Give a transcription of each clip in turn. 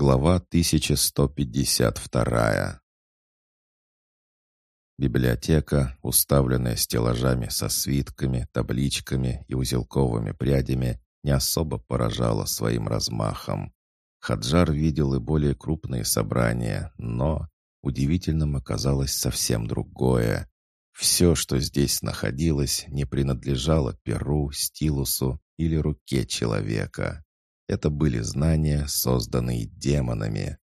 Глава 1152 Библиотека, уставленная стеллажами со свитками, табличками и узелковыми прядями, не особо поражала своим размахом. Хаджар видел и более крупные собрания, но удивительным оказалось совсем другое. Все, что здесь находилось, не принадлежало перу, стилусу или руке человека. Это были знания, созданные демонами.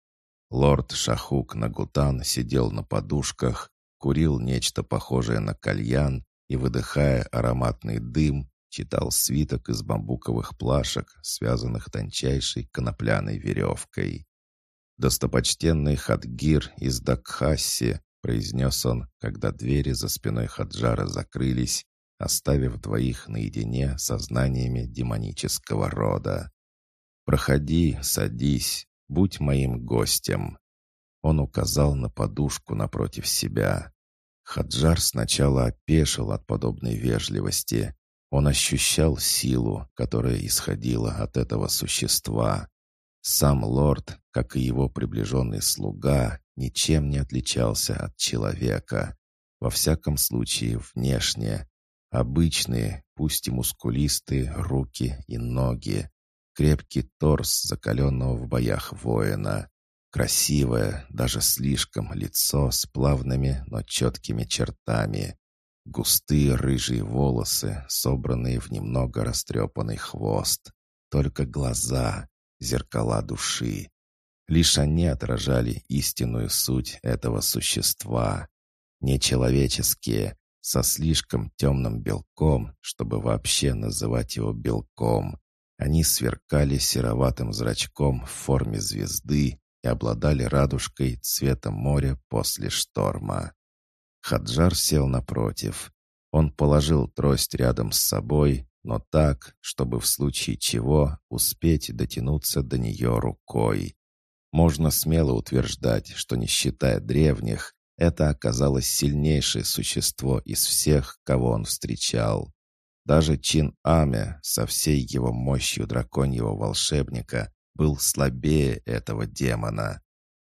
Лорд Шахук Нагутан сидел на подушках, курил нечто похожее на кальян и, выдыхая ароматный дым, читал свиток из бамбуковых плашек, связанных тончайшей конопляной веревкой. «Достопочтенный Хадгир из Дакхасси», — произнес он, когда двери за спиной Хаджара закрылись, оставив двоих наедине со знаниями демонического рода. «Проходи, садись, будь моим гостем». Он указал на подушку напротив себя. Хаджар сначала опешил от подобной вежливости. Он ощущал силу, которая исходила от этого существа. Сам лорд, как и его приближенный слуга, ничем не отличался от человека. Во всяком случае, внешне. Обычные, пусть и мускулистые, руки и ноги крепкий торс закаленного в боях воина, красивое, даже слишком, лицо с плавными, но четкими чертами, густые рыжие волосы, собранные в немного растрепанный хвост, только глаза, зеркала души. Лишь они отражали истинную суть этого существа. Нечеловеческие, со слишком темным белком, чтобы вообще называть его белком, они сверкали сероватым зрачком в форме звезды и обладали радужкой цвета моря после шторма. Хаджар сел напротив. Он положил трость рядом с собой, но так, чтобы в случае чего успеть дотянуться до нее рукой. Можно смело утверждать, что не считая древних, это оказалось сильнейшее существо из всех, кого он встречал. Даже Чин Аме со всей его мощью драконьего волшебника был слабее этого демона.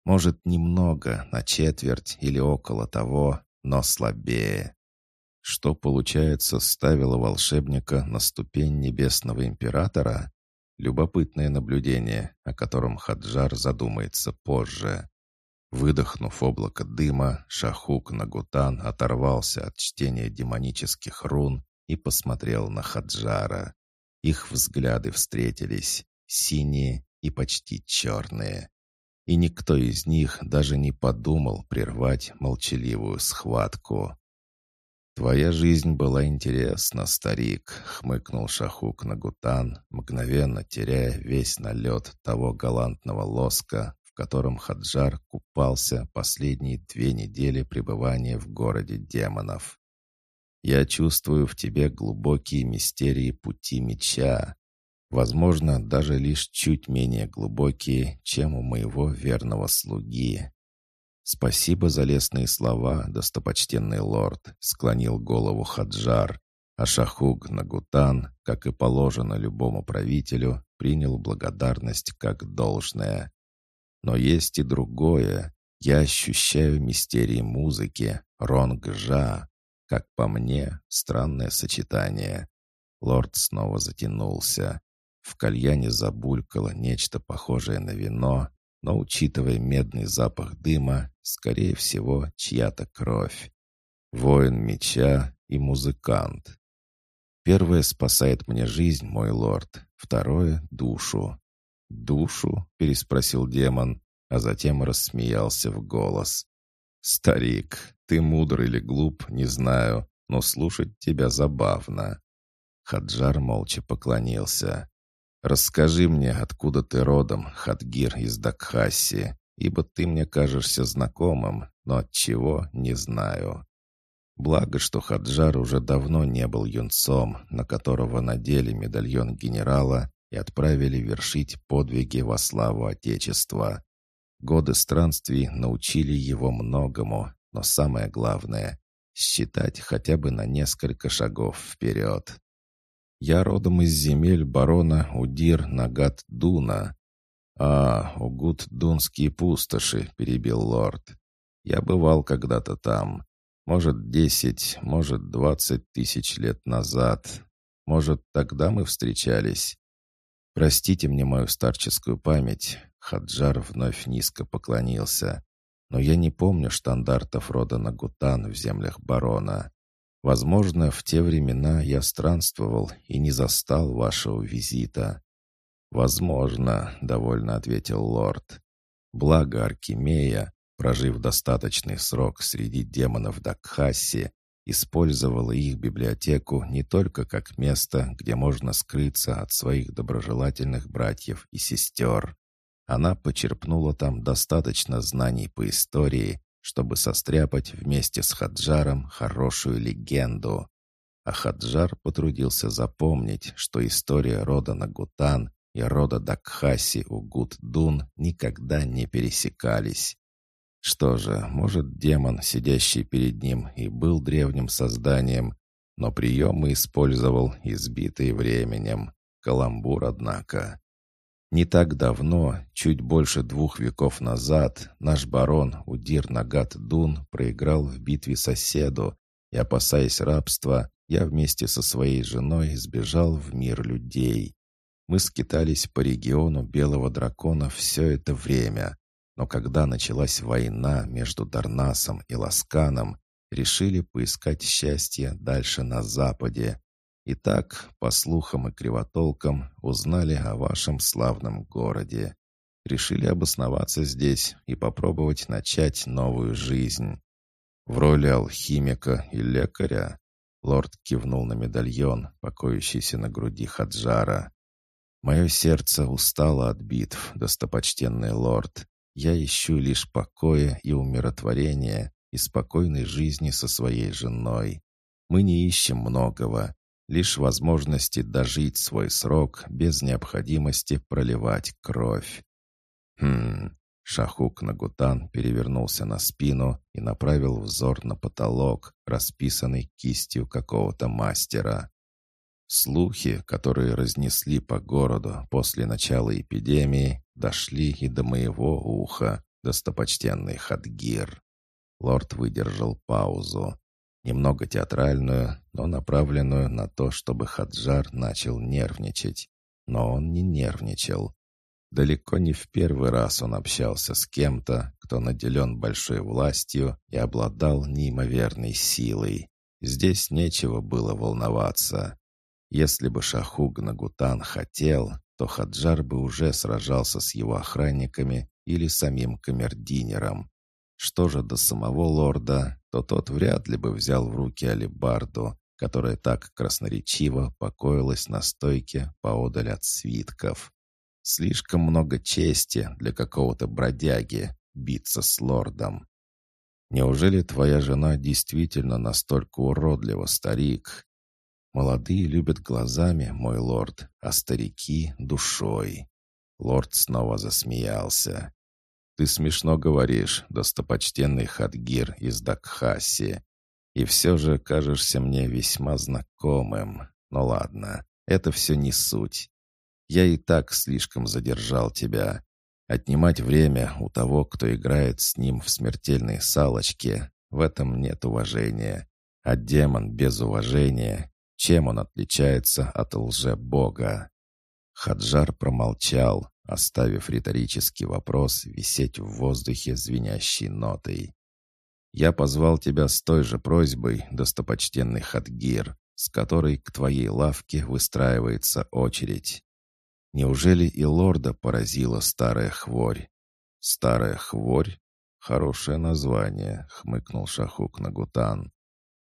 Может, немного, на четверть или около того, но слабее. Что, получается, ставило волшебника на ступень небесного императора? Любопытное наблюдение, о котором Хаджар задумается позже. Выдохнув облако дыма, Шахук Нагутан оторвался от чтения демонических рун и посмотрел на Хаджара. Их взгляды встретились, синие и почти черные. И никто из них даже не подумал прервать молчаливую схватку. «Твоя жизнь была интересна, старик», — хмыкнул Шахук Нагутан, мгновенно теряя весь налет того галантного лоска, в котором Хаджар купался последние две недели пребывания в городе демонов. Я чувствую в тебе глубокие мистерии пути меча. Возможно, даже лишь чуть менее глубокие, чем у моего верного слуги. «Спасибо за лестные слова, достопочтенный лорд», — склонил голову Хаджар, а Шахуг Нагутан, как и положено любому правителю, принял благодарность как должное. Но есть и другое. Я ощущаю мистерии музыки, ронгжа, как по мне, странное сочетание. Лорд снова затянулся. В кальяне забулькало нечто похожее на вино, но, учитывая медный запах дыма, скорее всего, чья-то кровь. Воин меча и музыкант. Первое спасает мне жизнь, мой лорд, второе — душу. «Душу?» — переспросил демон, а затем рассмеялся в голос. «Старик, ты мудр или глуп, не знаю, но слушать тебя забавно». Хаджар молча поклонился. «Расскажи мне, откуда ты родом, Хадгир из Дакхаси, ибо ты мне кажешься знакомым, но от чего не знаю». Благо, что Хаджар уже давно не был юнцом, на которого надели медальон генерала и отправили вершить подвиги во славу Отечества. Годы странствий научили его многому, но самое главное — считать хотя бы на несколько шагов вперед. Я родом из земель барона Удир Нагат Дуна. «А, Угут-Дунские пустоши», — перебил лорд. «Я бывал когда-то там. Может, десять, может, двадцать тысяч лет назад. Может, тогда мы встречались?» «Простите мне мою старческую память», — Хаджар вновь низко поклонился. «Но я не помню штандартов рода Нагутан в землях барона. Возможно, в те времена я странствовал и не застал вашего визита». «Возможно», — довольно ответил лорд. «Благо Аркемия, прожив достаточный срок среди демонов Дакхаси, использовала их библиотеку не только как место, где можно скрыться от своих доброжелательных братьев и сестер. Она почерпнула там достаточно знаний по истории, чтобы состряпать вместе с Хаджаром хорошую легенду. А Хаджар потрудился запомнить, что история рода Нагутан и рода Дакхаси Угут-Дун никогда не пересекались. Что же, может, демон, сидящий перед ним, и был древним созданием, но приемы использовал, избитые временем. Каламбур, однако. Не так давно, чуть больше двух веков назад, наш барон Удир Нагат Дун проиграл в битве соседу, и, опасаясь рабства, я вместе со своей женой сбежал в мир людей. Мы скитались по региону Белого Дракона все это время, но когда началась война между Дарнасом и Ласканом, решили поискать счастье дальше на западе, Итак, по слухам и кривотолкам, узнали о вашем славном городе. Решили обосноваться здесь и попробовать начать новую жизнь. В роли алхимика и лекаря лорд кивнул на медальон, покоящийся на груди Хаджара. «Мое сердце устало от битв, достопочтенный лорд. Я ищу лишь покоя и умиротворения и спокойной жизни со своей женой. Мы не ищем многого, лишь возможности дожить свой срок без необходимости проливать кровь. Хм, Шахук Нагутан перевернулся на спину и направил взор на потолок, расписанный кистью какого-то мастера. Слухи, которые разнесли по городу после начала эпидемии, дошли и до моего уха, достопочтенный Хадгир. Лорд выдержал паузу немного театральную, но направленную на то, чтобы Хаджар начал нервничать. Но он не нервничал. Далеко не в первый раз он общался с кем-то, кто наделен большой властью и обладал неимоверной силой. Здесь нечего было волноваться. Если бы Шахуг Нагутан хотел, то Хаджар бы уже сражался с его охранниками или самим камердинером. Что же до самого лорда, то тот вряд ли бы взял в руки алебарду, которая так красноречиво покоилась на стойке поодаль от свитков. Слишком много чести для какого-то бродяги биться с лордом. Неужели твоя жена действительно настолько уродлива, старик? Молодые любят глазами, мой лорд, а старики — душой. Лорд снова засмеялся. «Ты смешно говоришь, достопочтенный Хадгир из Дакхаси, и все же кажешься мне весьма знакомым. Но ладно, это все не суть. Я и так слишком задержал тебя. Отнимать время у того, кто играет с ним в смертельные салочки, в этом нет уважения. А демон без уважения, чем он отличается от лже-бога?» Хаджар промолчал, оставив риторический вопрос висеть в воздухе звенящей нотой. «Я позвал тебя с той же просьбой, достопочтенный Хадгир, с которой к твоей лавке выстраивается очередь. Неужели и лорда поразила старая хворь?» «Старая хворь? Хорошее название», — хмыкнул Шахук Нагутан.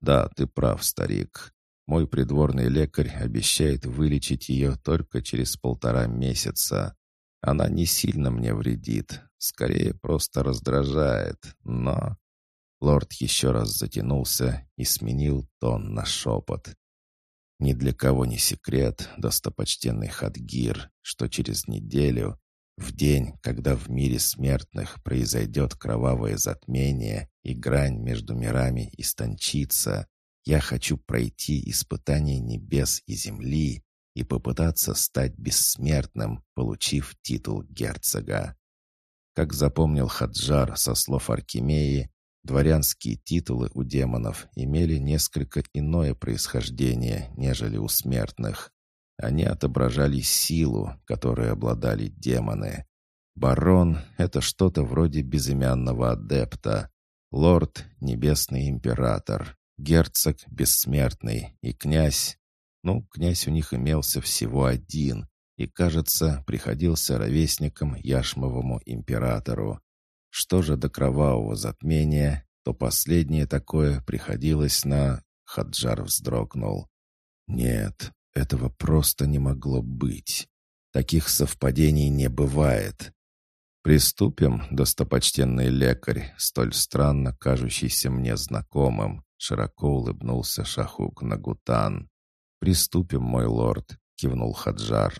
«Да, ты прав, старик. Мой придворный лекарь обещает вылечить ее только через полтора месяца. Она не сильно мне вредит, скорее просто раздражает, но...» Лорд еще раз затянулся и сменил тон на шепот. «Ни для кого не секрет, достопочтенный Хадгир, что через неделю, в день, когда в мире смертных произойдет кровавое затмение и грань между мирами истончится, я хочу пройти испытание небес и земли, и попытаться стать бессмертным, получив титул герцога. Как запомнил Хаджар со слов Аркемии, дворянские титулы у демонов имели несколько иное происхождение, нежели у смертных. Они отображали силу, которой обладали демоны. Барон — это что-то вроде безымянного адепта. Лорд — небесный император. Герцог — бессмертный. И князь... Ну, князь у них имелся всего один, и, кажется, приходился ровесником Яшмовому императору. Что же до кровавого затмения, то последнее такое приходилось на... Хаджар вздрогнул. Нет, этого просто не могло быть. Таких совпадений не бывает. «Приступим, достопочтенный лекарь, столь странно кажущийся мне знакомым», широко улыбнулся Шахук Нагутан. «Приступим, мой лорд», — кивнул Хаджар.